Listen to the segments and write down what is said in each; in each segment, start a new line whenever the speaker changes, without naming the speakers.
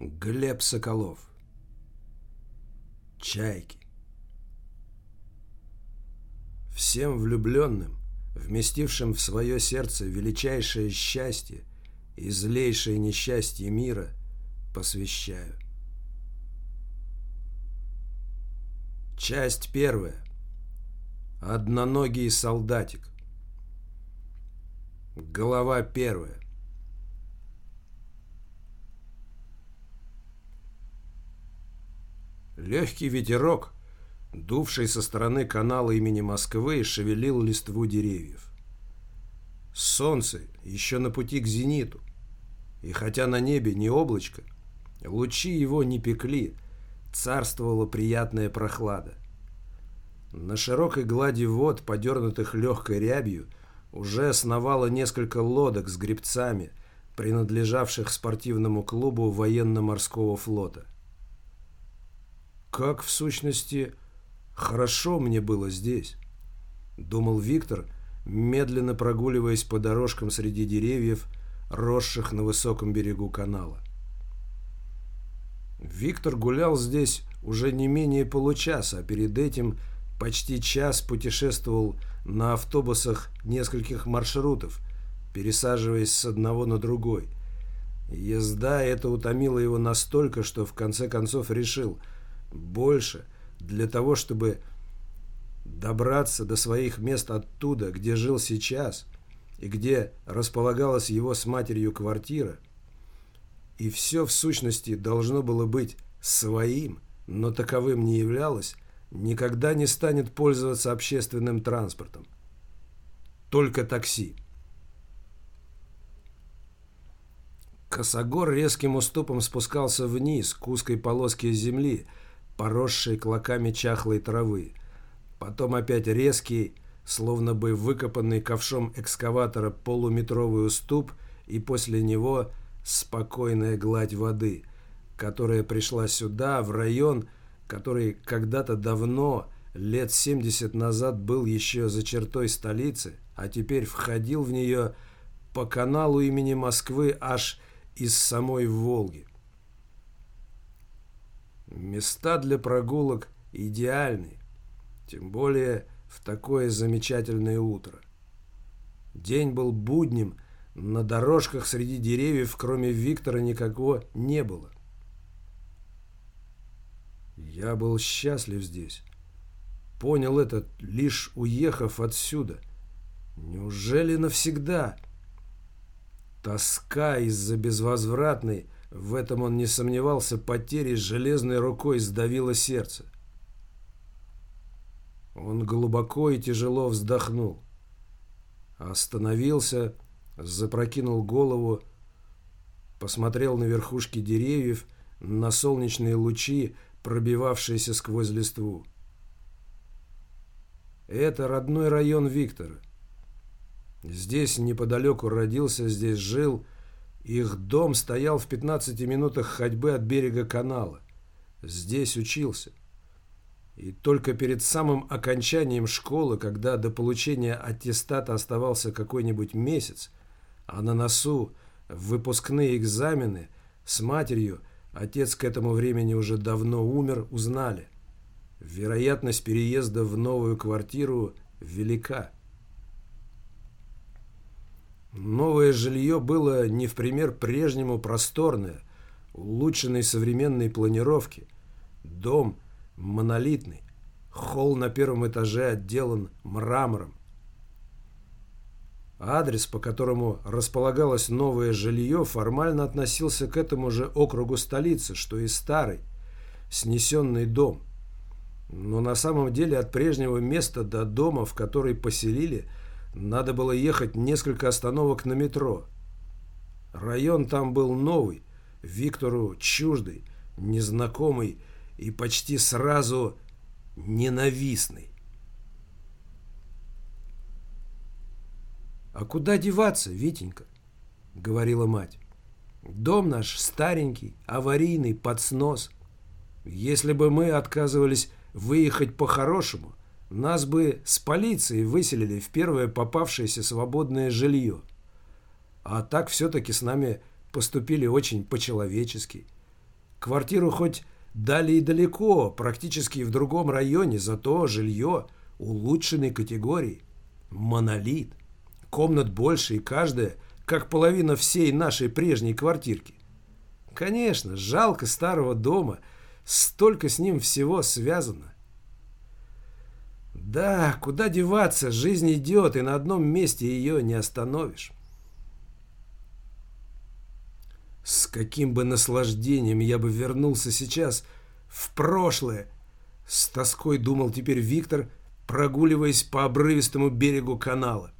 Глеб Соколов. Чайки. Всем влюбленным, вместившим в свое сердце величайшее счастье и злейшее несчастье мира, посвящаю. Часть первая. Одноногий солдатик. Голова первая. Легкий ветерок, дувший со стороны канала имени Москвы, шевелил листву деревьев. Солнце еще на пути к зениту, и хотя на небе не облачко, лучи его не пекли, царствовала приятная прохлада. На широкой глади вод, подернутых легкой рябью, уже основало несколько лодок с гребцами, принадлежавших спортивному клубу военно-морского флота. Как, в сущности, хорошо мне было здесь, думал Виктор, медленно прогуливаясь по дорожкам среди деревьев, росших на высоком берегу канала. Виктор гулял здесь уже не менее получаса, а перед этим почти час путешествовал на автобусах нескольких маршрутов, пересаживаясь с одного на другой. Езда это утомила его настолько, что в конце концов решил – больше для того, чтобы добраться до своих мест оттуда, где жил сейчас и где располагалась его с матерью квартира. И все в сущности должно было быть своим, но таковым не являлось, никогда не станет пользоваться общественным транспортом. Только такси. Косогор резким уступом спускался вниз к узкой полоске земли, поросшей клоками чахлой травы. Потом опять резкий, словно бы выкопанный ковшом экскаватора полуметровый уступ, и после него спокойная гладь воды, которая пришла сюда, в район, который когда-то давно, лет 70 назад, был еще за чертой столицы, а теперь входил в нее по каналу имени Москвы аж из самой Волги. Места для прогулок идеальны, тем более в такое замечательное утро. День был будним, на дорожках среди деревьев, кроме Виктора, никакого не было. Я был счастлив здесь. Понял это, лишь уехав отсюда. Неужели навсегда? Тоска из-за безвозвратной, в этом он не сомневался, потери железной рукой сдавило сердце. Он глубоко и тяжело вздохнул. Остановился, запрокинул голову, посмотрел на верхушки деревьев, на солнечные лучи, пробивавшиеся сквозь листву. Это родной район Виктора. Здесь неподалеку родился, здесь жил, их дом стоял в 15 минутах ходьбы от берега канала. Здесь учился. И только перед самым окончанием школы, когда до получения аттестата оставался какой-нибудь месяц, а на носу выпускные экзамены с матерью, отец к этому времени уже давно умер, узнали. Вероятность переезда в новую квартиру велика. Новое жилье было не в пример прежнему просторное, улучшенной современной планировки. Дом монолитный, холл на первом этаже отделан мрамором. Адрес, по которому располагалось новое жилье, формально относился к этому же округу столицы, что и старый, снесенный дом. Но на самом деле от прежнего места до дома, в который поселили – надо было ехать несколько остановок на метро. Район там был новый, Виктору чуждый, незнакомый и почти сразу ненавистный. «А куда деваться, Витенька?» — говорила мать. «Дом наш старенький, аварийный, под снос. Если бы мы отказывались выехать по-хорошему, нас бы с полицией выселили в первое попавшееся свободное жилье. А так все-таки с нами поступили очень по-человечески. Квартиру хоть дали и далеко, практически в другом районе, зато жилье улучшенной категории. Монолит. Комнат больше и каждая, как половина всей нашей прежней квартирки. Конечно, жалко старого дома, столько с ним всего связано. Да, куда деваться, жизнь идет, и на одном месте ее не остановишь. С каким бы наслаждением я бы вернулся сейчас в прошлое, с тоской думал теперь Виктор, прогуливаясь по обрывистому берегу канала.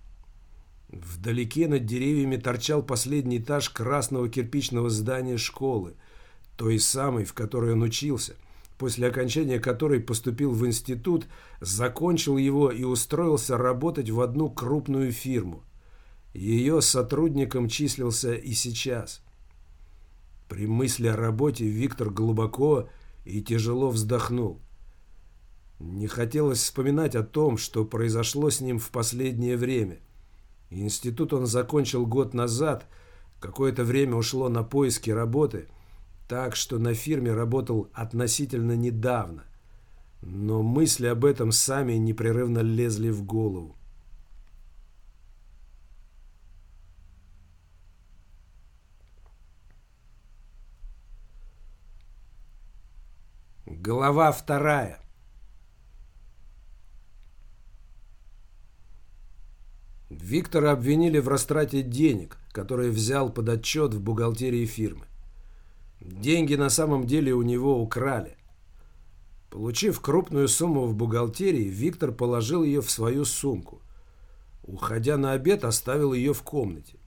Вдалеке над деревьями торчал последний этаж красного кирпичного здания школы, той самой, в которой он учился, после окончания которой поступил в институт, закончил его и устроился работать в одну крупную фирму. Ее сотрудником числился и сейчас. При мысли о работе Виктор глубоко и тяжело вздохнул. Не хотелось вспоминать о том, что произошло с ним в последнее время – Институт он закончил год назад, какое-то время ушло на поиски работы, так что на фирме работал относительно недавно. Но мысли об этом сами непрерывно лезли в голову. Глава вторая. Виктора обвинили в растрате денег, которые взял под отчет в бухгалтерии фирмы. Деньги на самом деле у него украли. Получив крупную сумму в бухгалтерии, Виктор положил ее в свою сумку. Уходя на обед, оставил ее в комнате.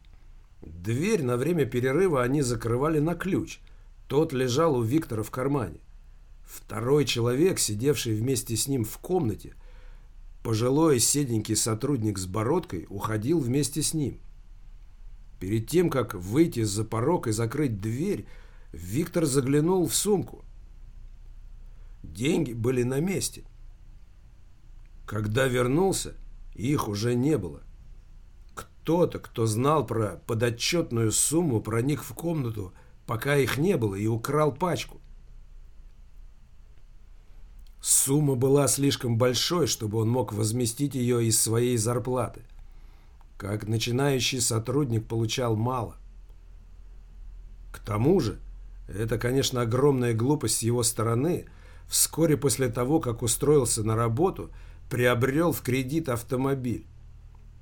Дверь на время перерыва они закрывали на ключ. Тот лежал у Виктора в кармане. Второй человек, сидевший вместе с ним в комнате, Пожилой седенький сотрудник с бородкой уходил вместе с ним. Перед тем, как выйти за порог и закрыть дверь, Виктор заглянул в сумку. Деньги были на месте. Когда вернулся, их уже не было. Кто-то, кто знал про подотчетную сумму, проник в комнату, пока их не было, и украл пачку. Сумма была слишком большой, чтобы он мог возместить ее из своей зарплаты. Как начинающий сотрудник получал мало. К тому же, это, конечно, огромная глупость с его стороны, вскоре после того, как устроился на работу, приобрел в кредит автомобиль.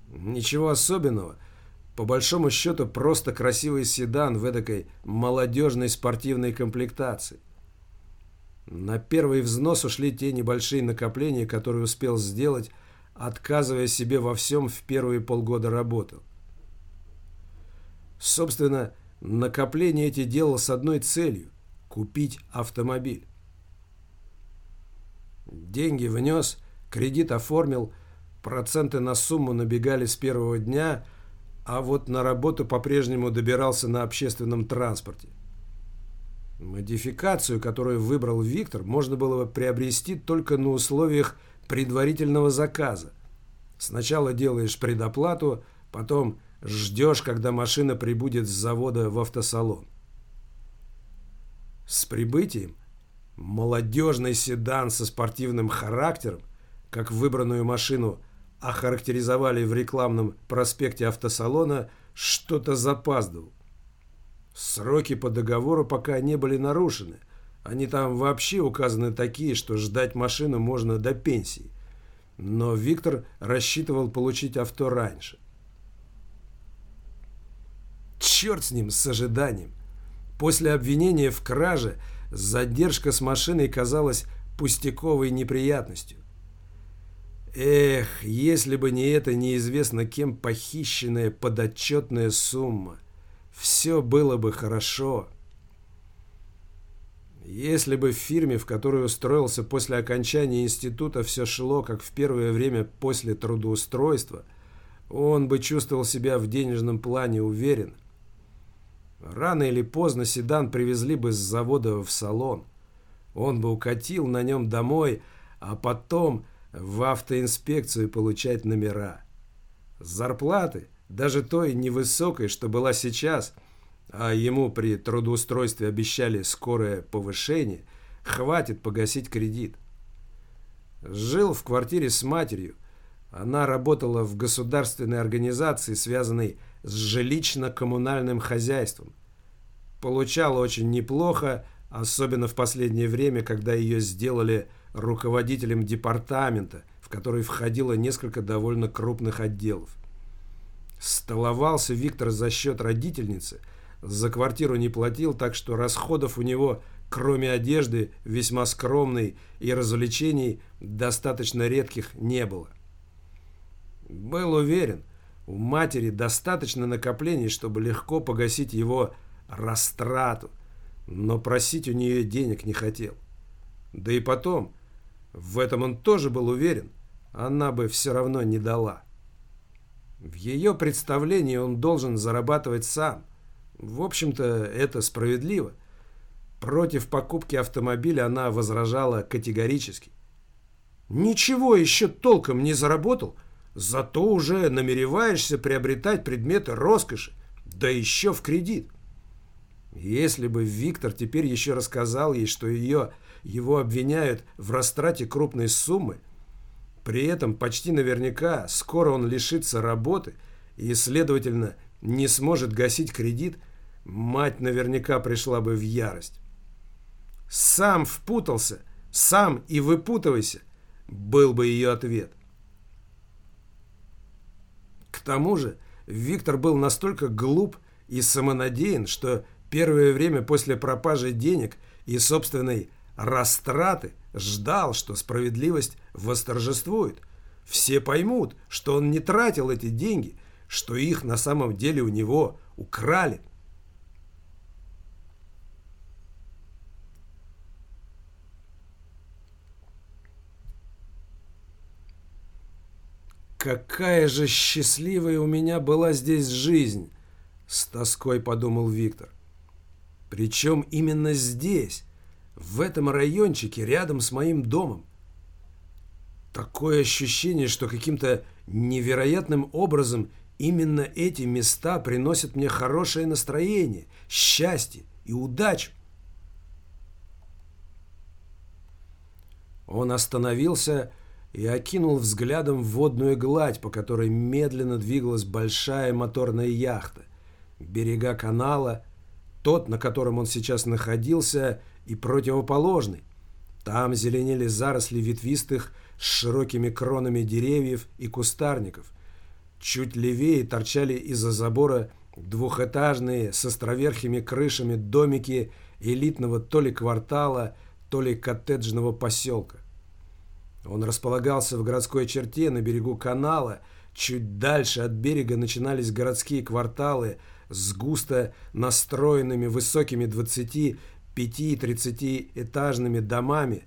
Ничего особенного. По большому счету, просто красивый седан в эдакой молодежной спортивной комплектации. На первый взнос ушли те небольшие накопления, которые успел сделать, отказывая себе во всем в первые полгода работы. Собственно, накопление эти делал с одной целью – купить автомобиль. Деньги внес, кредит оформил, проценты на сумму набегали с первого дня, а вот на работу по-прежнему добирался на общественном транспорте. Модификацию, которую выбрал Виктор, можно было бы приобрести только на условиях предварительного заказа. Сначала делаешь предоплату, потом ждешь, когда машина прибудет с завода в автосалон. С прибытием молодежный седан со спортивным характером, как выбранную машину охарактеризовали в рекламном проспекте автосалона, что-то запаздывал. Сроки по договору пока не были нарушены. Они там вообще указаны такие, что ждать машину можно до пенсии. Но Виктор рассчитывал получить авто раньше. Черт с ним, с ожиданием. После обвинения в краже задержка с машиной казалась пустяковой неприятностью. Эх, если бы не эта неизвестно кем похищенная подотчетная сумма – все было бы хорошо. Если бы в фирме, в которой устроился после окончания института, все шло, как в первое время после трудоустройства, он бы чувствовал себя в денежном плане уверен. Рано или поздно седан привезли бы с завода в салон. Он бы укатил на нем домой, а потом в автоинспекцию получать номера. Зарплаты – даже той невысокой, что была сейчас, а ему при трудоустройстве обещали скорое повышение, хватит погасить кредит. Жил в квартире с матерью. Она работала в государственной организации, связанной с жилищно-коммунальным хозяйством. Получала очень неплохо, особенно в последнее время, когда ее сделали руководителем департамента, в который входило несколько довольно крупных отделов. Столовался Виктор за счет родительницы, за квартиру не платил, так что расходов у него, кроме одежды, весьма скромной и развлечений, достаточно редких не было. Был уверен, у матери достаточно накоплений, чтобы легко погасить его растрату, но просить у нее денег не хотел. Да и потом, в этом он тоже был уверен, она бы все равно не дала. В ее представлении он должен зарабатывать сам. В общем-то, это справедливо. Против покупки автомобиля она возражала категорически. «Ничего еще толком не заработал, зато уже намереваешься приобретать предметы роскоши, да еще в кредит». Если бы Виктор теперь еще рассказал ей, что ее, его обвиняют в растрате крупной суммы, при этом почти наверняка скоро он лишится работы и, следовательно, не сможет гасить кредит, мать наверняка пришла бы в ярость. «Сам впутался, сам и выпутывайся», был бы ее ответ. Тому же Виктор был настолько глуп и самонадеян, что первое время после пропажи денег и собственной растраты ждал, что справедливость восторжествует. Все поймут, что он не тратил эти деньги, что их на самом деле у него украли. «Какая же счастливая у меня была здесь жизнь!» — с тоской подумал Виктор. Причем именно здесь, в этом райончике, рядом с моим домом. Такое ощущение, что каким-то невероятным образом именно эти места приносят мне хорошее настроение, счастье и удачу. Он остановился и окинул взглядом водную гладь, по которой медленно двигалась большая моторная яхта. Берега канала тот, на котором он сейчас находился, и противоположный. Там зеленели заросли ветвистых с широкими кронами деревьев и кустарников. Чуть левее торчали из-за забора двухэтажные с островерхими крышами домики элитного то ли квартала, то ли коттеджного поселка. Он располагался в городской черте на берегу канала. Чуть дальше от берега начинались городские кварталы – с густо настроенными высокими 25-30 этажными домами,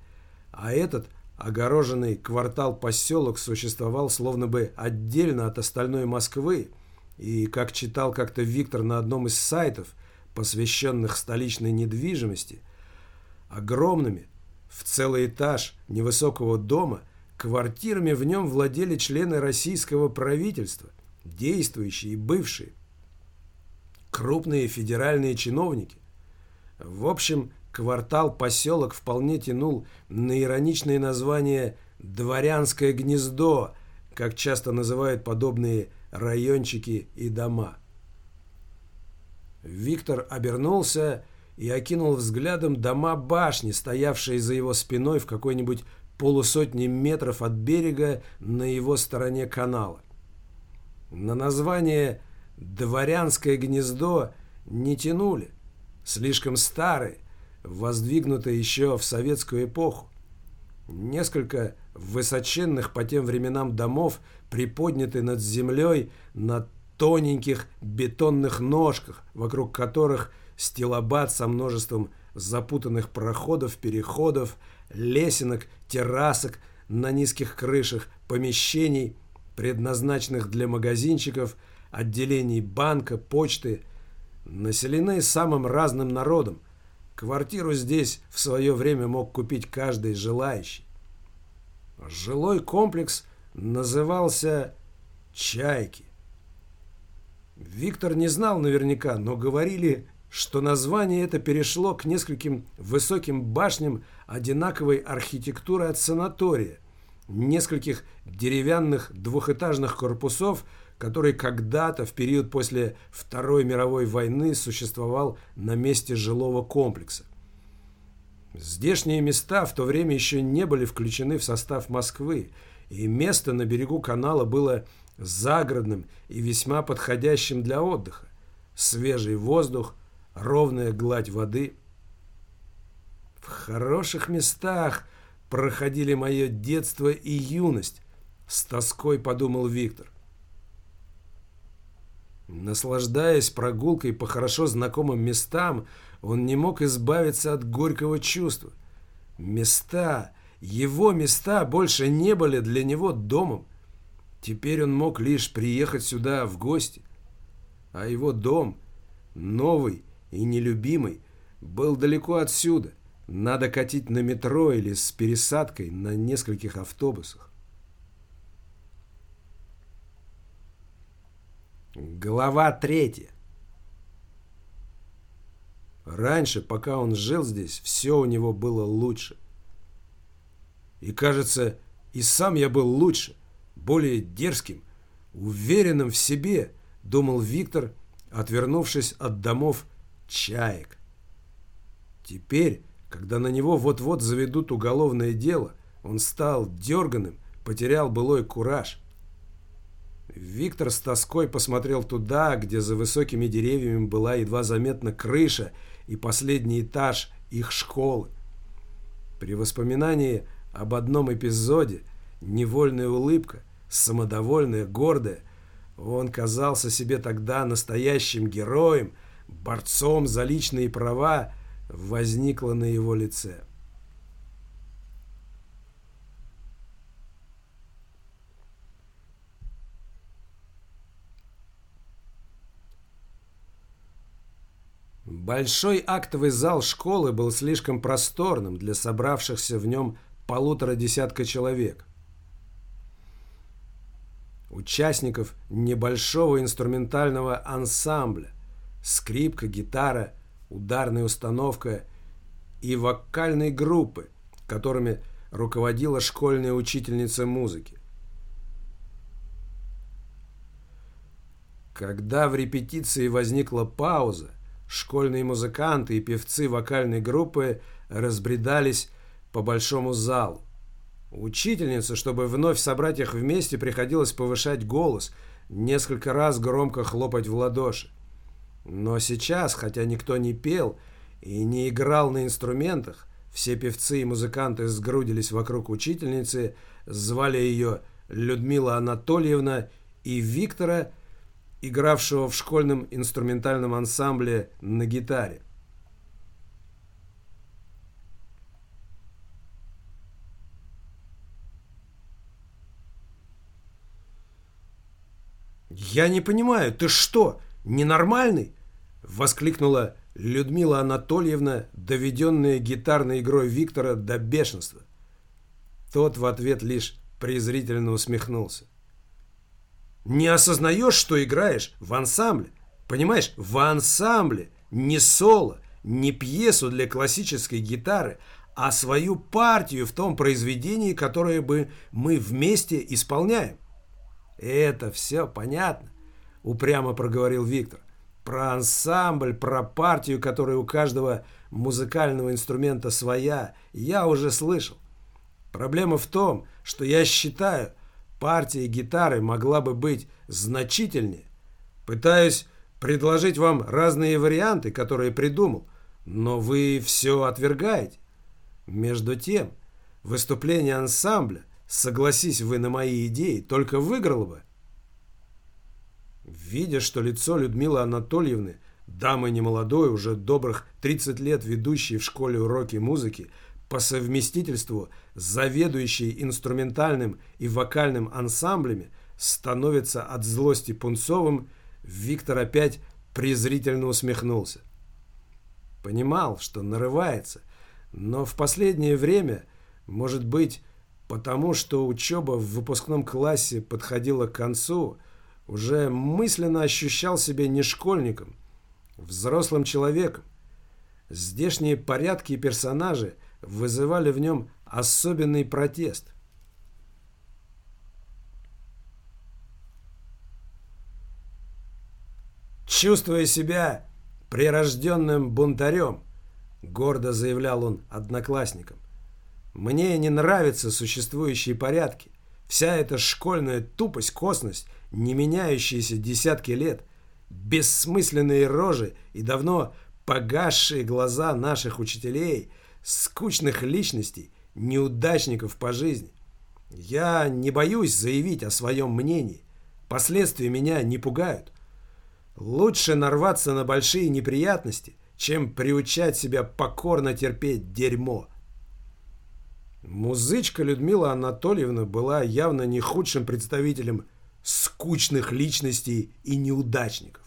а этот огороженный квартал-поселок существовал словно бы отдельно от остальной Москвы, и, как читал как-то Виктор на одном из сайтов, посвященных столичной недвижимости, огромными, в целый этаж невысокого дома, квартирами в нем владели члены российского правительства, действующие и бывшие крупные федеральные чиновники. В общем, квартал-поселок вполне тянул на ироничное название «Дворянское гнездо», как часто называют подобные райончики и дома. Виктор обернулся и окинул взглядом дома башни, стоявшие за его спиной в какой-нибудь полусотни метров от берега на его стороне канала. На название дворянское гнездо не тянули, слишком старые, воздвигнутые еще в советскую эпоху. Несколько высоченных по тем временам домов приподняты над землей на тоненьких бетонных ножках, вокруг которых стилобат со множеством запутанных проходов, переходов, лесенок, террасок на низких крышах, помещений, предназначенных для магазинчиков – отделений банка, почты, населены самым разным народом. Квартиру здесь в свое время мог купить каждый желающий. Жилой комплекс назывался «Чайки». Виктор не знал наверняка, но говорили что название это перешло к нескольким высоким башням одинаковой архитектуры от санатория, нескольких деревянных двухэтажных корпусов, который когда-то в период после Второй мировой войны существовал на месте жилого комплекса. Здешние места в то время еще не были включены в состав Москвы, и место на берегу канала было загородным и весьма подходящим для отдыха. Свежий воздух, ровная гладь воды. В хороших местах проходили мое детство и юность, с тоской подумал Виктор. Наслаждаясь прогулкой по хорошо знакомым местам, он не мог избавиться от горького чувства. Места, его места больше не были для него домом. Теперь он мог лишь приехать сюда в гости. А его дом, новый и нелюбимый, был далеко отсюда. Надо катить на метро или с пересадкой на нескольких автобусах. Глава третья. Раньше, пока он жил здесь, все у него было лучше. И кажется, и сам я был лучше, более дерзким, уверенным в себе, думал Виктор, отвернувшись от домов чаек. Теперь, когда на него вот-вот заведут уголовное дело, он стал дерганым, потерял былой кураж. Виктор с тоской посмотрел туда, где за высокими деревьями была едва заметна крыша и последний этаж их школы. При воспоминании об одном эпизоде невольная улыбка, самодовольная, гордая, он казался себе тогда настоящим героем, борцом за личные права, возникла на его лице. Большой актовый зал школы был слишком просторным для собравшихся в нем полутора десятка человек. Участников небольшого инструментального ансамбля, скрипка, гитара, ударная установка и вокальной группы, которыми руководила школьная учительница музыки. Когда в репетиции возникла пауза, Школьные музыканты и певцы вокальной группы разбредались по большому залу. Учительница, чтобы вновь собрать их вместе, приходилось повышать голос, несколько раз громко хлопать в ладоши. Но сейчас, хотя никто не пел и не играл на инструментах, все певцы и музыканты сгрудились вокруг учительницы, звали ее Людмила Анатольевна и Виктора – игравшего в школьном инструментальном ансамбле на гитаре. «Я не понимаю, ты что, ненормальный?» — воскликнула Людмила Анатольевна, доведенная гитарной игрой Виктора до бешенства. Тот в ответ лишь презрительно усмехнулся. Не осознаешь, что играешь в ансамбле. Понимаешь, в ансамбле. Не соло, не пьесу для классической гитары, а свою партию в том произведении, которое бы мы вместе исполняем. Это все понятно, упрямо проговорил Виктор. Про ансамбль, про партию, которая у каждого музыкального инструмента своя, я уже слышал. Проблема в том, что я считаю, партия гитары могла бы быть значительнее. Пытаюсь предложить вам разные варианты, которые придумал, но вы все отвергаете. Между тем, выступление ансамбля, согласись вы на мои идеи, только выиграло бы. Видя, что лицо Людмилы Анатольевны, дамы немолодой, уже добрых 30 лет ведущей в школе уроки музыки, по совместительству заведующий инструментальным и вокальным ансамблями, становится от злости пунцовым, Виктор опять презрительно усмехнулся. Понимал, что нарывается, но в последнее время, может быть, потому что учеба в выпускном классе подходила к концу, уже мысленно ощущал себя не школьником, взрослым человеком. Здешние порядки и персонажи вызывали в нем особенный протест. Чувствуя себя прирожденным бунтарем, гордо заявлял он одноклассникам, мне не нравятся существующие порядки. Вся эта школьная тупость, косность, не меняющиеся десятки лет, бессмысленные рожи и давно погасшие глаза наших учителей, скучных личностей, неудачников по жизни. Я не боюсь заявить о своем мнении. Последствия меня не пугают. Лучше нарваться на большие неприятности, чем приучать себя покорно терпеть дерьмо. Музычка Людмила Анатольевна была явно не худшим представителем скучных личностей и неудачников.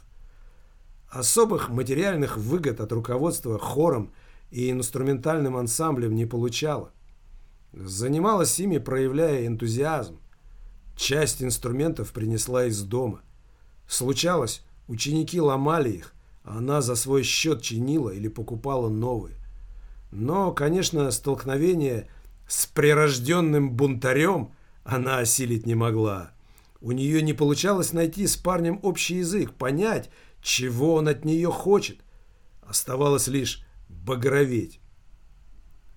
Особых материальных выгод от руководства хором и инструментальным ансамблем не получала. Занималась ими, проявляя энтузиазм. Часть инструментов принесла из дома. Случалось, ученики ломали их, а она за свой счет чинила или покупала новые. Но, конечно, столкновение с прирожденным бунтарем она осилить не могла. У нее не получалось найти с парнем общий язык, понять, чего он от нее хочет. Оставалось лишь багроветь.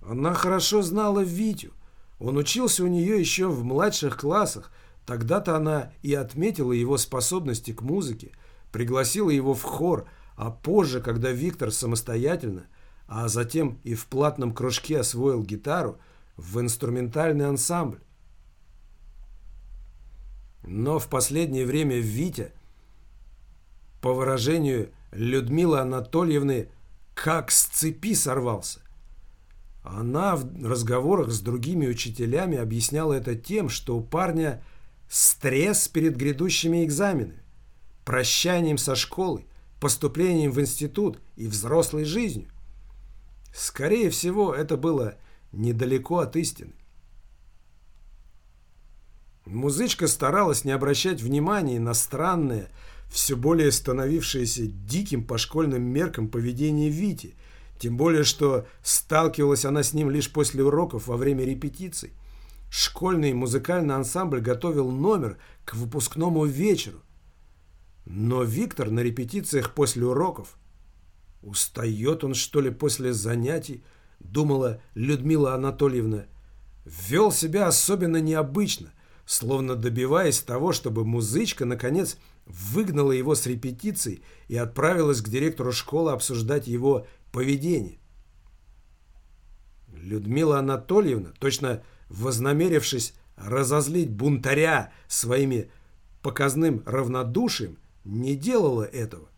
Она хорошо знала Витю. Он учился у нее еще в младших классах. Тогда-то она и отметила его способности к музыке, пригласила его в хор, а позже, когда Виктор самостоятельно, а затем и в платном кружке освоил гитару, в инструментальный ансамбль. Но в последнее время Витя, по выражению Людмилы Анатольевны, как с цепи сорвался. Она в разговорах с другими учителями объясняла это тем, что у парня стресс перед грядущими экзаменами, прощанием со школой, поступлением в институт и взрослой жизнью. Скорее всего, это было недалеко от истины. Музычка старалась не обращать внимания на странное, все более становившееся диким по школьным меркам поведение Вити, тем более, что сталкивалась она с ним лишь после уроков во время репетиций. Школьный музыкальный ансамбль готовил номер к выпускному вечеру. Но Виктор на репетициях после уроков Устает он, что ли, после занятий, думала Людмила Анатольевна. Вел себя особенно необычно, словно добиваясь того, чтобы музычка, наконец, выгнала его с репетиций и отправилась к директору школы обсуждать его поведение. Людмила Анатольевна, точно вознамерившись разозлить бунтаря своими показным равнодушием, не делала этого.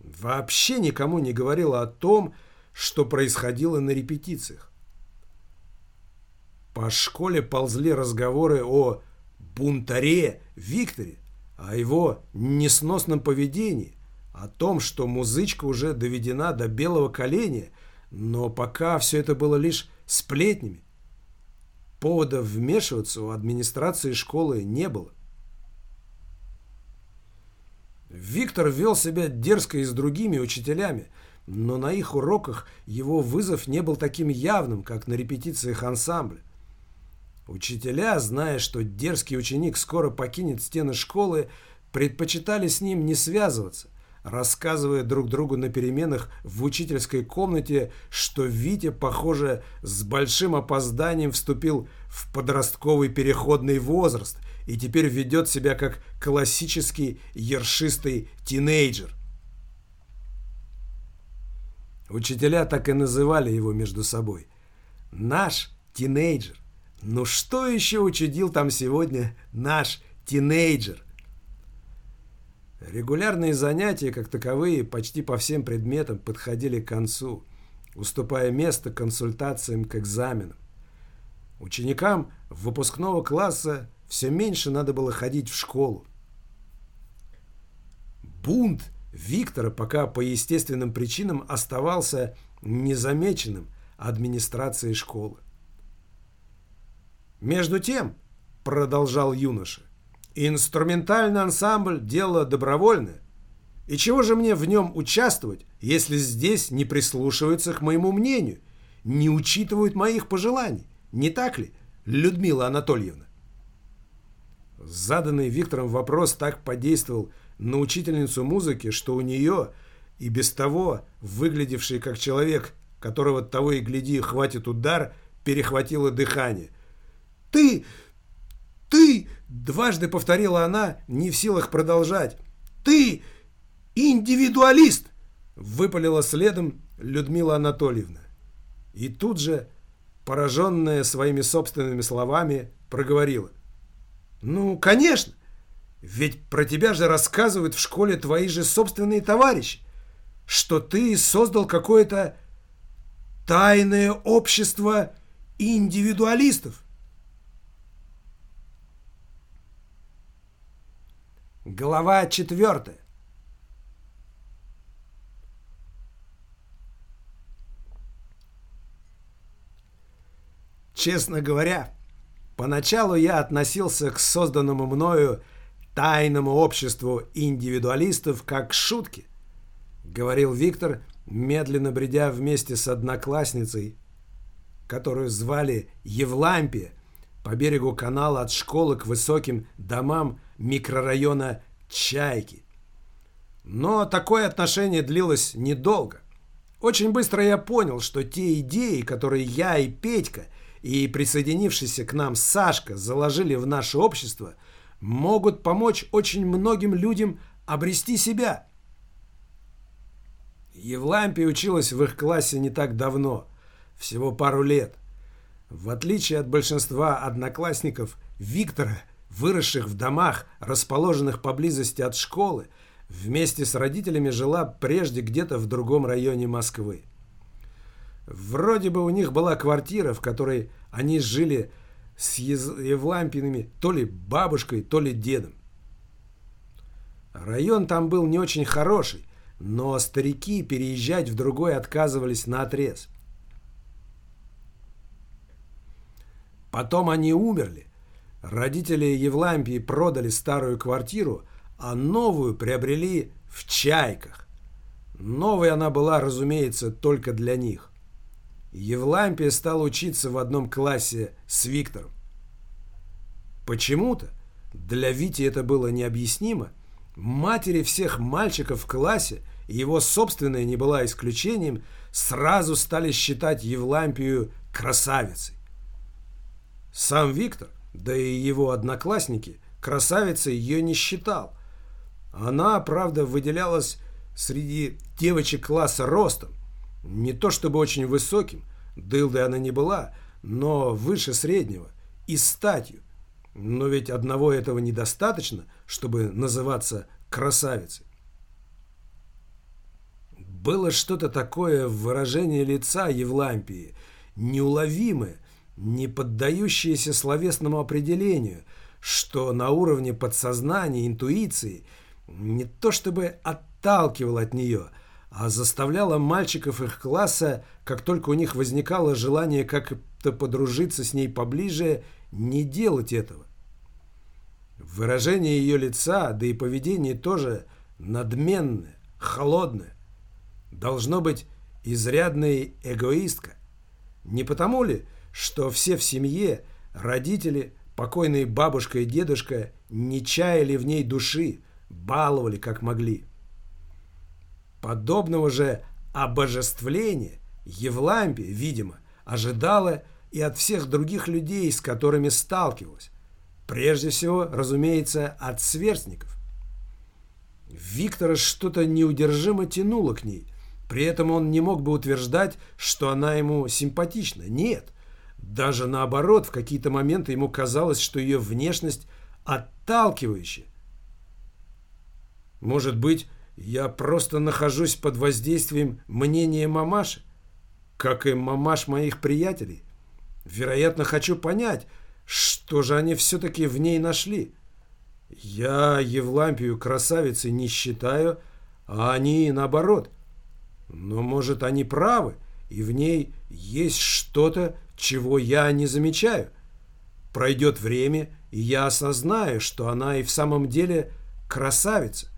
Вообще никому не говорила о том, что происходило на репетициях. По школе ползли разговоры о бунтаре Викторе, о его несносном поведении, о том, что музычка уже доведена до белого коленя, но пока все это было лишь сплетнями. Повода вмешиваться у администрации школы не было. Виктор вел себя дерзко и с другими учителями, но на их уроках его вызов не был таким явным, как на репетициях ансамбля. Учителя, зная, что дерзкий ученик скоро покинет стены школы, предпочитали с ним не связываться, рассказывая друг другу на переменах в учительской комнате, что Витя, похоже, с большим опозданием вступил в подростковый переходный возраст и теперь ведет себя как классический ершистый тинейджер. Учителя так и называли его между собой. Наш тинейджер. Ну что еще учудил там сегодня наш тинейджер? Регулярные занятия, как таковые, почти по всем предметам подходили к концу, уступая место консультациям к экзаменам. Ученикам выпускного класса все меньше надо было ходить в школу. Бунт Виктора пока по естественным причинам оставался незамеченным администрацией школы. Между тем, продолжал юноша, инструментальный ансамбль – дело добровольное. И чего же мне в нем участвовать, если здесь не прислушиваются к моему мнению, не учитывают моих пожеланий? Не так ли, Людмила Анатольевна? Заданный Виктором вопрос так подействовал на учительницу музыки, что у нее и без того, выглядевший как человек, которого того и гляди хватит удар, перехватило дыхание. «Ты! Ты!» – дважды повторила она, не в силах продолжать. «Ты! Индивидуалист!» – выпалила следом Людмила Анатольевна. И тут же, пораженная своими собственными словами, проговорила. «Ну, конечно! Ведь про тебя же рассказывают в школе твои же собственные товарищи, что ты создал какое-то тайное общество индивидуалистов. Глава четвертая. Честно говоря, поначалу я относился к созданному мною тайному обществу индивидуалистов как к шутке, говорил Виктор, медленно бредя вместе с одноклассницей, которую звали Евлампия, по берегу канала от школы к высоким домам микрорайона Чайки. Но такое отношение длилось недолго. Очень быстро я понял, что те идеи, которые я и Петька, и присоединившийся к нам Сашка заложили в наше общество, могут помочь очень многим людям обрести себя – Евлампия училась в их классе не так давно, всего пару лет. В отличие от большинства одноклассников Виктора, выросших в домах, расположенных поблизости от школы, вместе с родителями жила прежде где-то в другом районе Москвы. Вроде бы у них была квартира, в которой они жили с Евлампиными то ли бабушкой, то ли дедом. Район там был не очень хороший, но старики переезжать в другой отказывались на отрез. Потом они умерли. Родители Евлампии продали старую квартиру, а новую приобрели в Чайках. Новой она была, разумеется, только для них. Евлампия стала учиться в одном классе с Виктором. Почему-то, для Вити это было необъяснимо, матери всех мальчиков в классе его собственная не была исключением, сразу стали считать Евлампию красавицей. Сам Виктор, да и его одноклассники, красавицей ее не считал. Она, правда, выделялась среди девочек класса ростом. Не то чтобы очень высоким, дылдой она не была, но выше среднего и статью. Но ведь одного этого недостаточно, чтобы называться красавицей. Было что-то такое в выражении лица Евлампии, неуловимое, не поддающееся словесному определению, что на уровне подсознания, интуиции не то чтобы отталкивал от нее, а заставляло мальчиков их класса, как только у них возникало желание как-то подружиться с ней поближе, не делать этого. Выражение ее лица, да и поведение тоже надменное, холодное. Должно быть изрядная эгоистка. Не потому ли, что все в семье, родители, покойные бабушка и дедушка, не чаяли в ней души, баловали как могли. Подобного же обожествления Евлампия, видимо, ожидала и от всех других людей, с которыми сталкивалась. Прежде всего, разумеется, от сверстников. Виктора что-то неудержимо тянуло к ней, при этом он не мог бы утверждать, что она ему симпатична. Нет. Даже наоборот, в какие-то моменты ему казалось, что ее внешность отталкивающая. Может быть, я просто нахожусь под воздействием мнения мамаши, как и мамаш моих приятелей. Вероятно, хочу понять, что же они все-таки в ней нашли. Я Евлампию красавицей не считаю, а они наоборот – но, может, они правы, и в ней есть что-то, чего я не замечаю. Пройдет время, и я осознаю, что она и в самом деле красавица.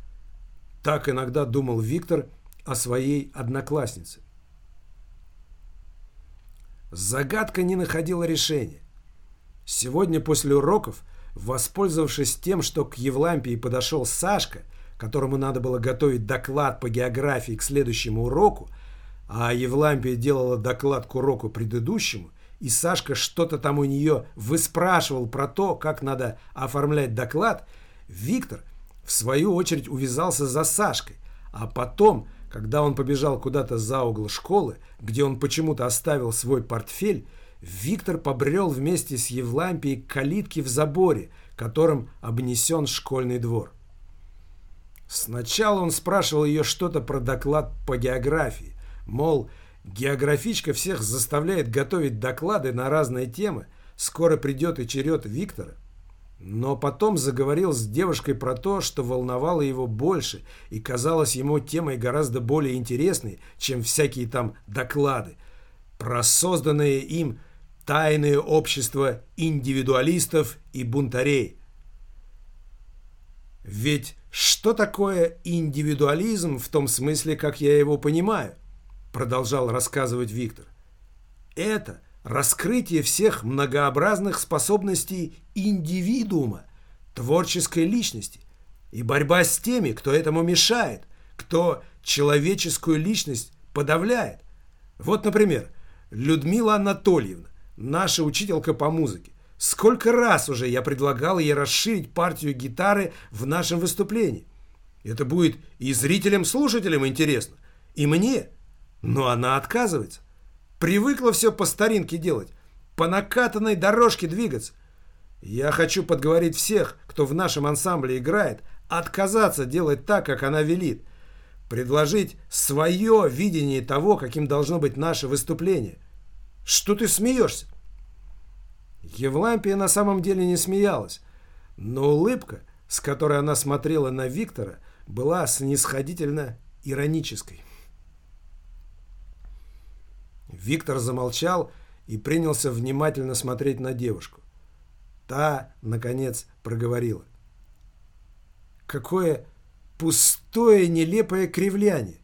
Так иногда думал Виктор о своей однокласснице. Загадка не находила решения. Сегодня после уроков, воспользовавшись тем, что к Евлампии подошел Сашка, которому надо было готовить доклад по географии к следующему уроку, а Евлампия делала доклад к уроку предыдущему, и Сашка что-то там у нее выспрашивал про то, как надо оформлять доклад, Виктор, в свою очередь, увязался за Сашкой, а потом, когда он побежал куда-то за угол школы, где он почему-то оставил свой портфель, Виктор побрел вместе с Евлампией к калитке в заборе, которым обнесен школьный двор. Сначала он спрашивал ее что-то про доклад по географии, мол, географичка всех заставляет готовить доклады на разные темы, скоро придет и черед Виктора. Но потом заговорил с девушкой про то, что волновало его больше и казалось ему темой гораздо более интересной, чем всякие там доклады, про созданные им тайное общество индивидуалистов и бунтарей. Ведь что такое индивидуализм в том смысле, как я его понимаю? Продолжал рассказывать Виктор. Это раскрытие всех многообразных способностей индивидуума, творческой личности и борьба с теми, кто этому мешает, кто человеческую личность подавляет. Вот, например, Людмила Анатольевна наша учителька по музыке. Сколько раз уже я предлагал ей расширить партию гитары в нашем выступлении. Это будет и зрителям-слушателям интересно, и мне. Но она отказывается. Привыкла все по старинке делать, по накатанной дорожке двигаться. Я хочу подговорить всех, кто в нашем ансамбле играет, отказаться делать так, как она велит. Предложить свое видение того, каким должно быть наше выступление. Что ты смеешься? Евлампия на самом деле не смеялась, но улыбка, с которой она смотрела на Виктора, была снисходительно иронической. Виктор замолчал и принялся внимательно смотреть на девушку. Та, наконец, проговорила. «Какое пустое, нелепое кривляние!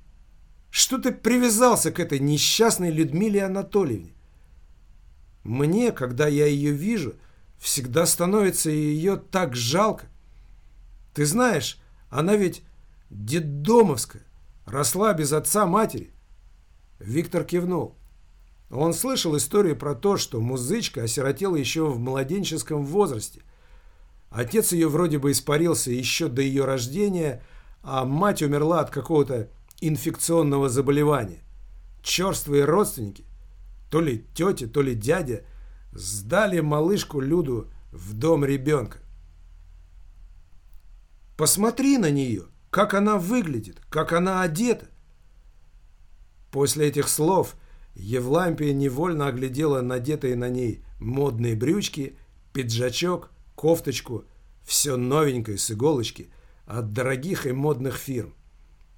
Что ты привязался к этой несчастной Людмиле Анатольевне? Мне, когда я ее вижу, всегда становится ее так жалко. Ты знаешь, она ведь детдомовская, росла без отца матери. Виктор кивнул. Он слышал историю про то, что музычка осиротела еще в младенческом возрасте. Отец ее вроде бы испарился еще до ее рождения, а мать умерла от какого-то инфекционного заболевания. Черствые родственники то ли тетя, то ли дядя, сдали малышку Люду в дом ребенка. Посмотри на нее, как она выглядит, как она одета. После этих слов Евлампия невольно оглядела надетые на ней модные брючки, пиджачок, кофточку, все новенькое с иголочки от дорогих и модных фирм.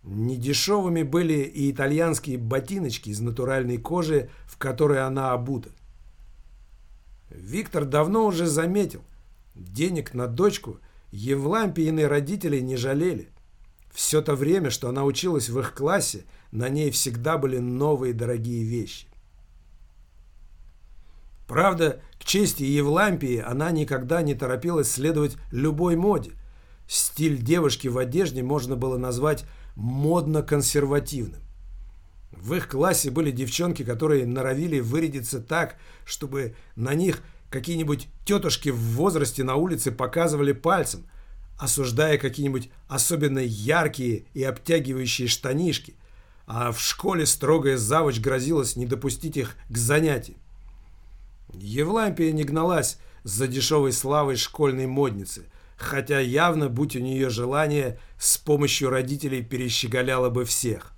Недешевыми были и итальянские ботиночки из натуральной кожи, в которой она обута. Виктор давно уже заметил, денег на дочку Евлампиины родители не жалели. Все то время, что она училась в их классе, на ней всегда были новые дорогие вещи. Правда, к чести Евлампии она никогда не торопилась следовать любой моде. Стиль девушки в одежде можно было назвать модно-консервативным. В их классе были девчонки, которые норовили вырядиться так, чтобы на них какие-нибудь тетушки в возрасте на улице показывали пальцем, осуждая какие-нибудь особенно яркие и обтягивающие штанишки, а в школе строгая завуч грозилась не допустить их к занятиям. Евлампия не гналась за дешевой славой школьной модницы, хотя явно, будь у нее желание, с помощью родителей перещеголяла бы всех.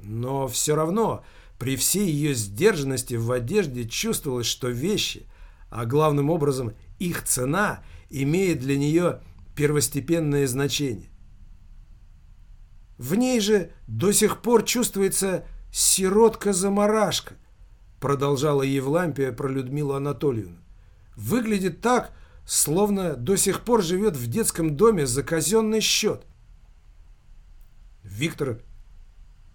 Но все равно, при всей ее сдержанности в одежде чувствовалось, что вещи, а главным образом их цена, имеет для нее первостепенное значение. В ней же до сих пор чувствуется сиротка-замарашка, продолжала Евлампия про Людмилу Анатольевну. Выглядит так, словно до сих пор живет в детском доме за казенный счет. Виктор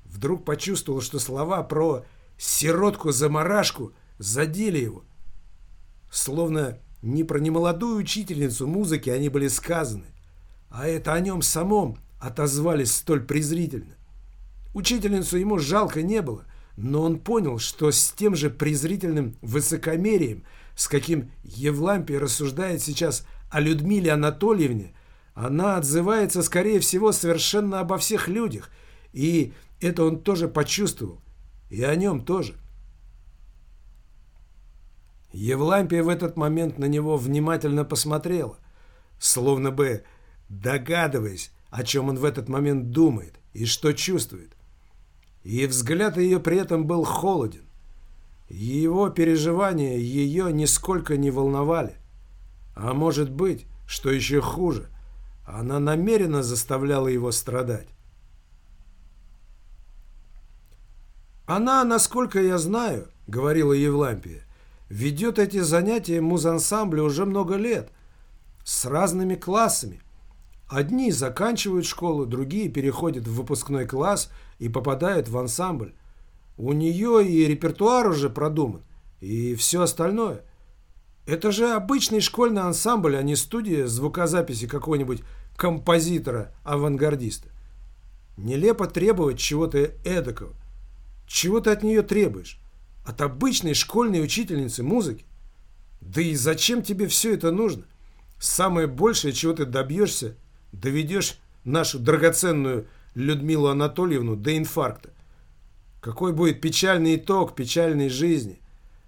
вдруг почувствовал, что слова про «сиротку-замарашку» задели его. Словно не про немолодую учительницу музыки они были сказаны, а это о нем самом отозвались столь презрительно. Учительницу ему жалко не было, но он понял, что с тем же презрительным высокомерием, с каким Евлампий рассуждает сейчас о Людмиле Анатольевне, она отзывается, скорее всего, совершенно обо всех людях, и это он тоже почувствовал, и о нем тоже. Евлампия в этот момент на него внимательно посмотрела, словно бы догадываясь, о чем он в этот момент думает и что чувствует. И взгляд ее при этом был холоден. Его переживания ее нисколько не волновали. А может быть, что еще хуже, она намеренно заставляла его страдать. «Она, насколько я знаю, — говорила Евлампия, — ведет эти занятия музансамбля уже много лет, с разными классами. Одни заканчивают школу, другие переходят в выпускной класс и попадают в ансамбль. У нее и репертуар уже продуман, и все остальное. Это же обычный школьный ансамбль, а не студия звукозаписи какого-нибудь композитора-авангардиста. Нелепо требовать чего-то эдакого. Чего ты от нее требуешь? От обычной школьной учительницы музыки? Да и зачем тебе все это нужно? Самое большее, чего ты добьешься, доведешь нашу драгоценную Людмилу Анатольевну до инфаркта. Какой будет печальный итог печальной жизни?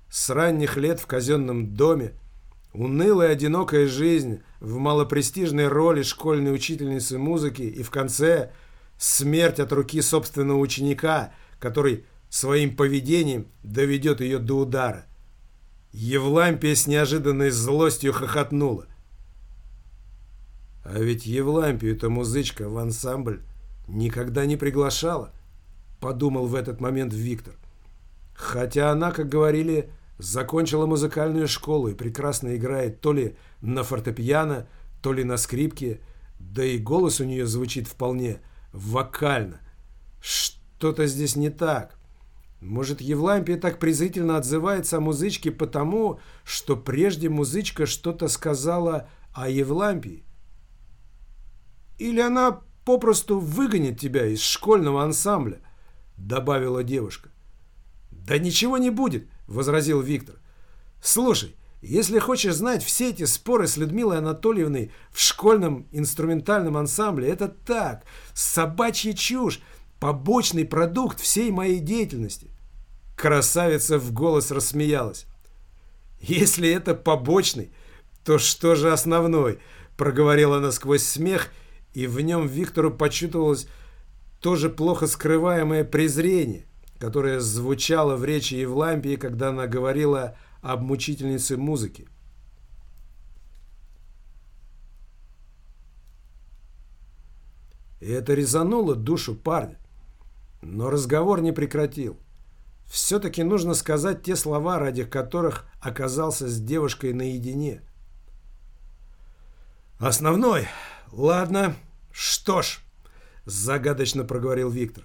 С ранних лет в казенном доме, унылая одинокая жизнь в малопрестижной роли школьной учительницы музыки и в конце смерть от руки собственного ученика, который своим поведением доведет ее до удара. Евлампия с неожиданной злостью хохотнула. А ведь Евлампию эта музычка в ансамбль никогда не приглашала, подумал в этот момент Виктор. Хотя она, как говорили, закончила музыкальную школу и прекрасно играет то ли на фортепиано, то ли на скрипке, да и голос у нее звучит вполне вокально. Что-то здесь не так. Может, Евлампия так презрительно отзывается о музычке потому, что прежде музычка что-то сказала о Евлампии? Или она попросту выгонит тебя из школьного ансамбля», — добавила девушка. «Да ничего не будет», — возразил Виктор. «Слушай, если хочешь знать, все эти споры с Людмилой Анатольевной в школьном инструментальном ансамбле — это так, собачья чушь, побочный продукт всей моей деятельности». Красавица в голос рассмеялась. «Если это побочный, то что же основной?» — проговорила она сквозь смех — и в нем Виктору почувствовалось тоже плохо скрываемое презрение, которое звучало в речи Евлампии, когда она говорила об мучительнице музыки. И это резануло душу парня. Но разговор не прекратил. Все-таки нужно сказать те слова, ради которых оказался с девушкой наедине. «Основной «Ладно, что ж», — загадочно проговорил Виктор.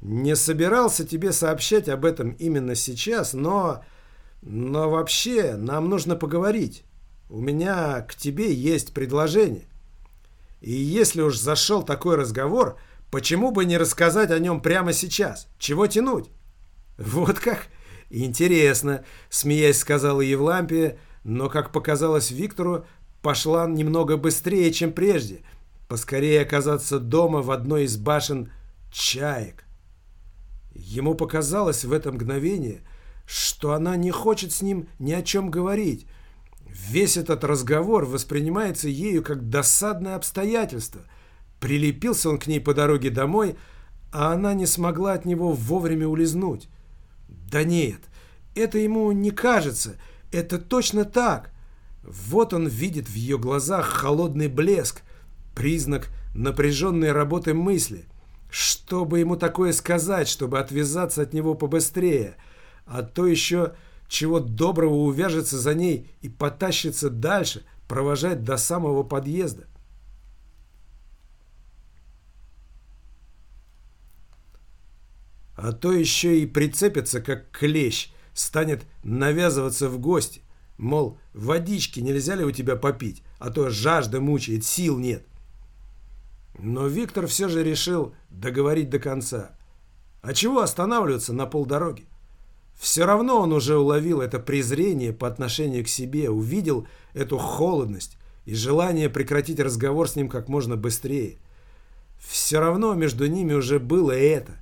«Не собирался тебе сообщать об этом именно сейчас, но... Но вообще нам нужно поговорить. У меня к тебе есть предложение. И если уж зашел такой разговор, почему бы не рассказать о нем прямо сейчас? Чего тянуть?» «Вот как? Интересно», — смеясь сказала Евлампия, но, как показалось Виктору, пошла немного быстрее, чем прежде, поскорее оказаться дома в одной из башен чаек. Ему показалось в это мгновение, что она не хочет с ним ни о чем говорить. Весь этот разговор воспринимается ею как досадное обстоятельство. Прилепился он к ней по дороге домой, а она не смогла от него вовремя улизнуть. Да нет, это ему не кажется, это точно так. Вот он видит в ее глазах холодный блеск, признак напряженной работы мысли. Что бы ему такое сказать, чтобы отвязаться от него побыстрее? А то еще чего доброго увяжется за ней и потащится дальше, провожать до самого подъезда. А то еще и прицепится, как клещ, станет навязываться в гости. Мол, водички нельзя ли у тебя попить, а то жажда мучает, сил нет. Но Виктор все же решил договорить до конца. А чего останавливаться на полдороги? Все равно он уже уловил это презрение по отношению к себе, увидел эту холодность и желание прекратить разговор с ним как можно быстрее. Все равно между ними уже было это.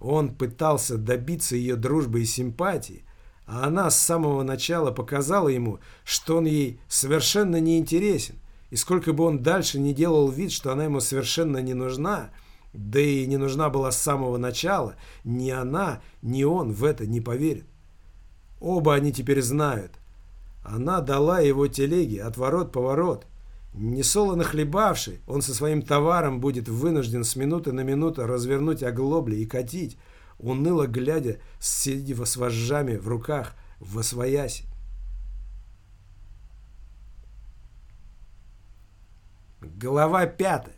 Он пытался добиться ее дружбы и симпатии, а она с самого начала показала ему, что он ей совершенно не интересен, и сколько бы он дальше не делал вид, что она ему совершенно не нужна, да и не нужна была с самого начала, ни она, ни он в это не поверят. Оба они теперь знают. Она дала его телеге отворот-поворот. Несолоно хлебавший, он со своим товаром будет вынужден с минуты на минуту развернуть оглобли и катить, уныло глядя, сидя с вожжами в руках, в Глава пятая.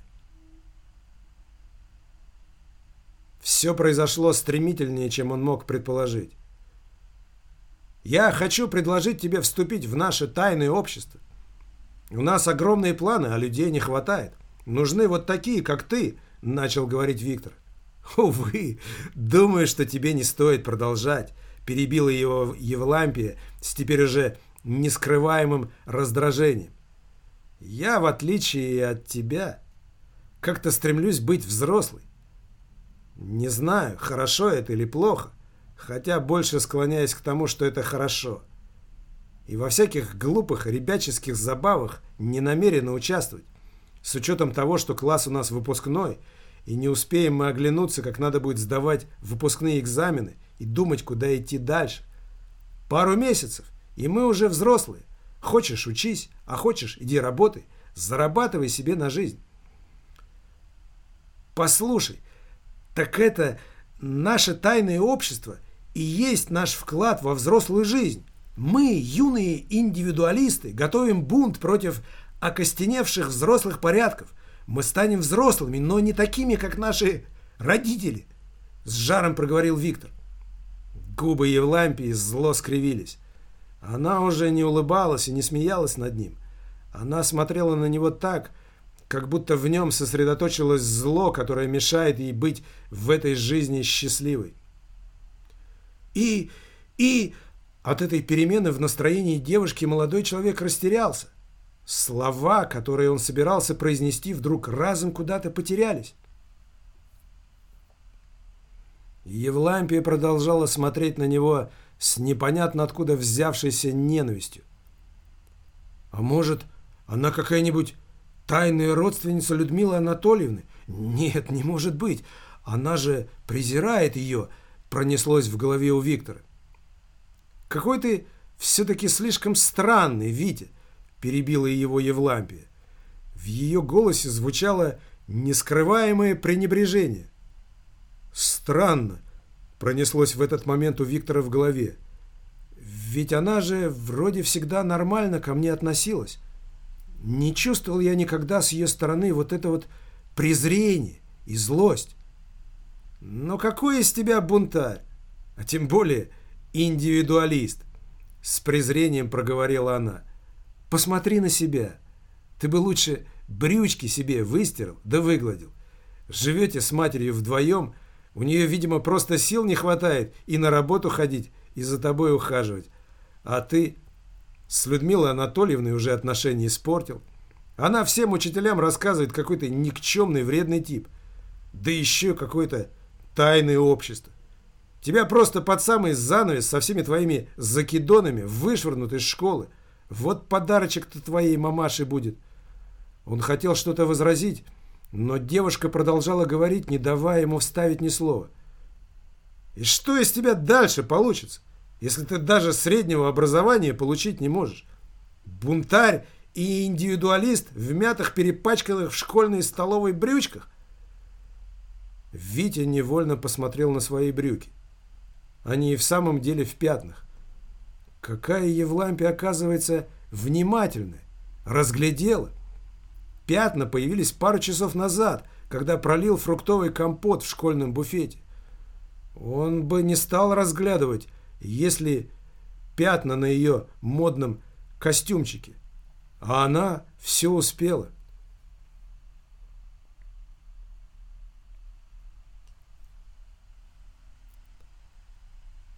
Все произошло стремительнее, чем он мог предположить. «Я хочу предложить тебе вступить в наше тайное общество. У нас огромные планы, а людей не хватает. Нужны вот такие, как ты», — начал говорить Виктор. «Увы, думаю, что тебе не стоит продолжать», — перебила его Евлампия с теперь уже нескрываемым раздражением. «Я, в отличие от тебя, как-то стремлюсь быть взрослой. Не знаю, хорошо это или плохо, хотя больше склоняюсь к тому, что это хорошо. И во всяких глупых ребяческих забавах не намерена участвовать, с учетом того, что класс у нас выпускной — и не успеем мы оглянуться, как надо будет сдавать выпускные экзамены и думать, куда идти дальше. Пару месяцев, и мы уже взрослые. Хочешь – учись, а хочешь – иди работай, зарабатывай себе на жизнь. Послушай, так это наше тайное общество и есть наш вклад во взрослую жизнь. Мы, юные индивидуалисты, готовим бунт против окостеневших взрослых порядков, мы станем взрослыми, но не такими, как наши родители, с жаром проговорил Виктор. Губы Евлампии зло скривились. Она уже не улыбалась и не смеялась над ним. Она смотрела на него так, как будто в нем сосредоточилось зло, которое мешает ей быть в этой жизни счастливой. И, и от этой перемены в настроении девушки молодой человек растерялся. Слова, которые он собирался произнести, вдруг разом куда-то потерялись. Евлампия продолжала смотреть на него с непонятно откуда взявшейся ненавистью. «А может, она какая-нибудь тайная родственница Людмилы Анатольевны? Нет, не может быть. Она же презирает ее», — пронеслось в голове у Виктора. «Какой ты все-таки слишком странный, Витя перебила его Евлампия. В ее голосе звучало нескрываемое пренебрежение. «Странно», — пронеслось в этот момент у Виктора в голове. «Ведь она же вроде всегда нормально ко мне относилась. Не чувствовал я никогда с ее стороны вот это вот презрение и злость. Но какой из тебя бунтарь, а тем более индивидуалист?» С презрением проговорила она. Посмотри на себя. Ты бы лучше брючки себе выстирал да выгладил. Живете с матерью вдвоем, у нее, видимо, просто сил не хватает и на работу ходить, и за тобой ухаживать. А ты с Людмилой Анатольевной уже отношения испортил. Она всем учителям рассказывает какой-то никчемный вредный тип. Да еще какое-то тайное общество. Тебя просто под самый занавес со всеми твоими закидонами вышвырнут из школы. Вот подарочек-то твоей мамаши будет. Он хотел что-то возразить, но девушка продолжала говорить, не давая ему вставить ни слова. И что из тебя дальше получится, если ты даже среднего образования получить не можешь? Бунтарь и индивидуалист в мятых перепачканных в школьной столовой брючках? Витя невольно посмотрел на свои брюки. Они и в самом деле в пятнах. Какая Евлампия, оказывается, внимательная. Разглядела. Пятна появились пару часов назад, когда пролил фруктовый компот в школьном буфете. Он бы не стал разглядывать, если пятна на ее модном костюмчике. А она все успела.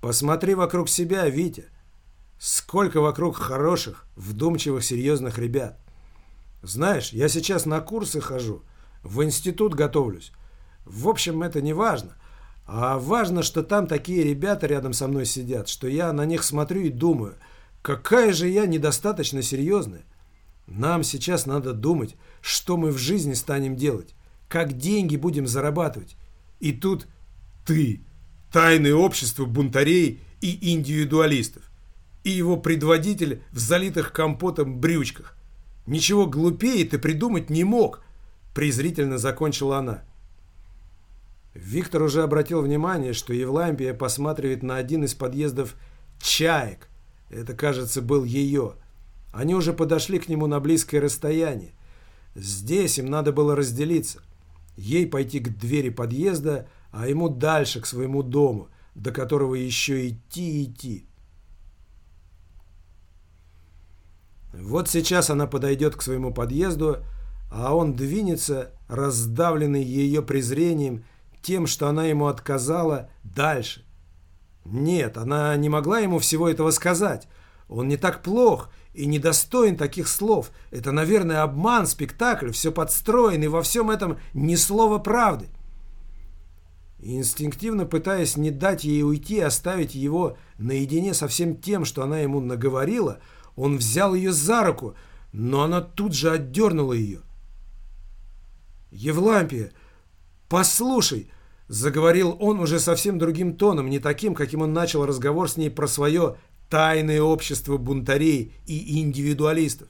Посмотри вокруг себя, Витя. Сколько вокруг хороших, вдумчивых, серьезных ребят. Знаешь, я сейчас на курсы хожу, в институт готовлюсь. В общем, это не важно. А важно, что там такие ребята рядом со мной сидят, что я на них смотрю и думаю, какая же я недостаточно серьезная. Нам сейчас надо думать, что мы в жизни станем делать, как деньги будем зарабатывать. И тут ты, тайное общество бунтарей и индивидуалистов, и его предводитель в залитых компотом брючках. Ничего глупее ты придумать не мог, презрительно закончила она. Виктор уже обратил внимание, что Евлампия посматривает на один из подъездов «Чаек». Это, кажется, был ее. Они уже подошли к нему на близкое расстояние. Здесь им надо было разделиться. Ей пойти к двери подъезда, а ему дальше, к своему дому, до которого еще идти и идти. Вот сейчас она подойдет к своему подъезду, а он двинется, раздавленный ее презрением, тем, что она ему отказала, дальше. Нет, она не могла ему всего этого сказать. Он не так плох и недостоин таких слов. Это, наверное, обман, спектакль, все подстроено, и во всем этом ни слова правды. инстинктивно пытаясь не дать ей уйти оставить его наедине со всем тем, что она ему наговорила, он взял ее за руку, но она тут же отдернула ее. «Евлампия, послушай!» — заговорил он уже совсем другим тоном, не таким, каким он начал разговор с ней про свое тайное общество бунтарей и индивидуалистов.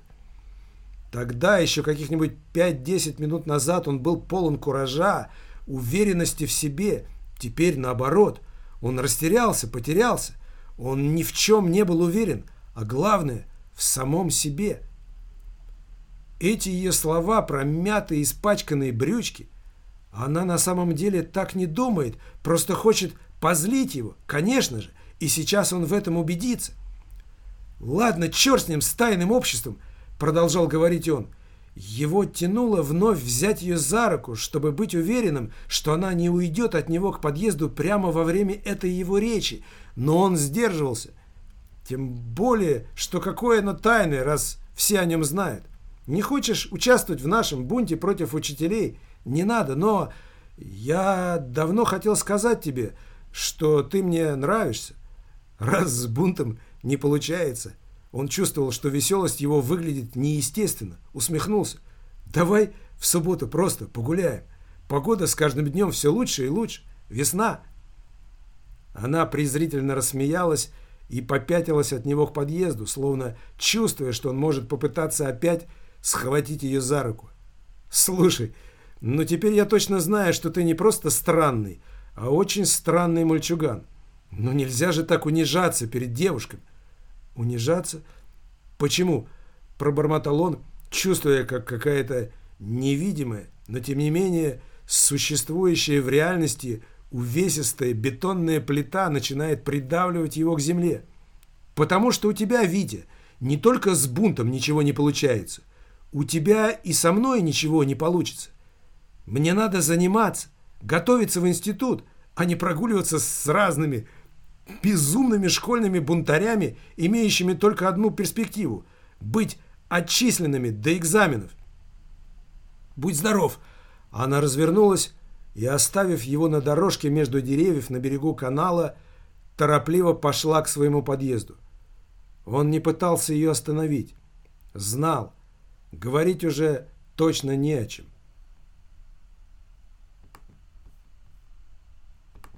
Тогда, еще каких-нибудь 5-10 минут назад, он был полон куража, уверенности в себе. Теперь наоборот. Он растерялся, потерялся. Он ни в чем не был уверен. А главное, в самом себе. Эти ее слова про мятые испачканные брючки, она на самом деле так не думает, просто хочет позлить его, конечно же, и сейчас он в этом убедится. «Ладно, черт с ним, с тайным обществом», — продолжал говорить он. Его тянуло вновь взять ее за руку, чтобы быть уверенным, что она не уйдет от него к подъезду прямо во время этой его речи, но он сдерживался. Тем более, что какое оно тайное, раз все о нем знают. Не хочешь участвовать в нашем бунте против учителей? Не надо, но я давно хотел сказать тебе, что ты мне нравишься. Раз с бунтом не получается. Он чувствовал, что веселость его выглядит неестественно. Усмехнулся. Давай в субботу просто погуляем. Погода с каждым днем все лучше и лучше. Весна. Она презрительно рассмеялась и попятилась от него к подъезду, словно чувствуя, что он может попытаться опять схватить ее за руку. «Слушай, ну теперь я точно знаю, что ты не просто странный, а очень странный мальчуган. Но нельзя же так унижаться перед девушками. Унижаться? Почему? Пробормотал он, чувствуя, как какая-то невидимая, но тем не менее существующая в реальности увесистая бетонная плита начинает придавливать его к земле. Потому что у тебя, Витя, не только с бунтом ничего не получается. У тебя и со мной ничего не получится. Мне надо заниматься, готовиться в институт, а не прогуливаться с разными безумными школьными бунтарями, имеющими только одну перспективу – быть отчисленными до экзаменов. «Будь здоров!» Она развернулась и, оставив его на дорожке между деревьев на берегу канала, торопливо пошла к своему подъезду. Он не пытался ее остановить. Знал, говорить уже точно не о чем.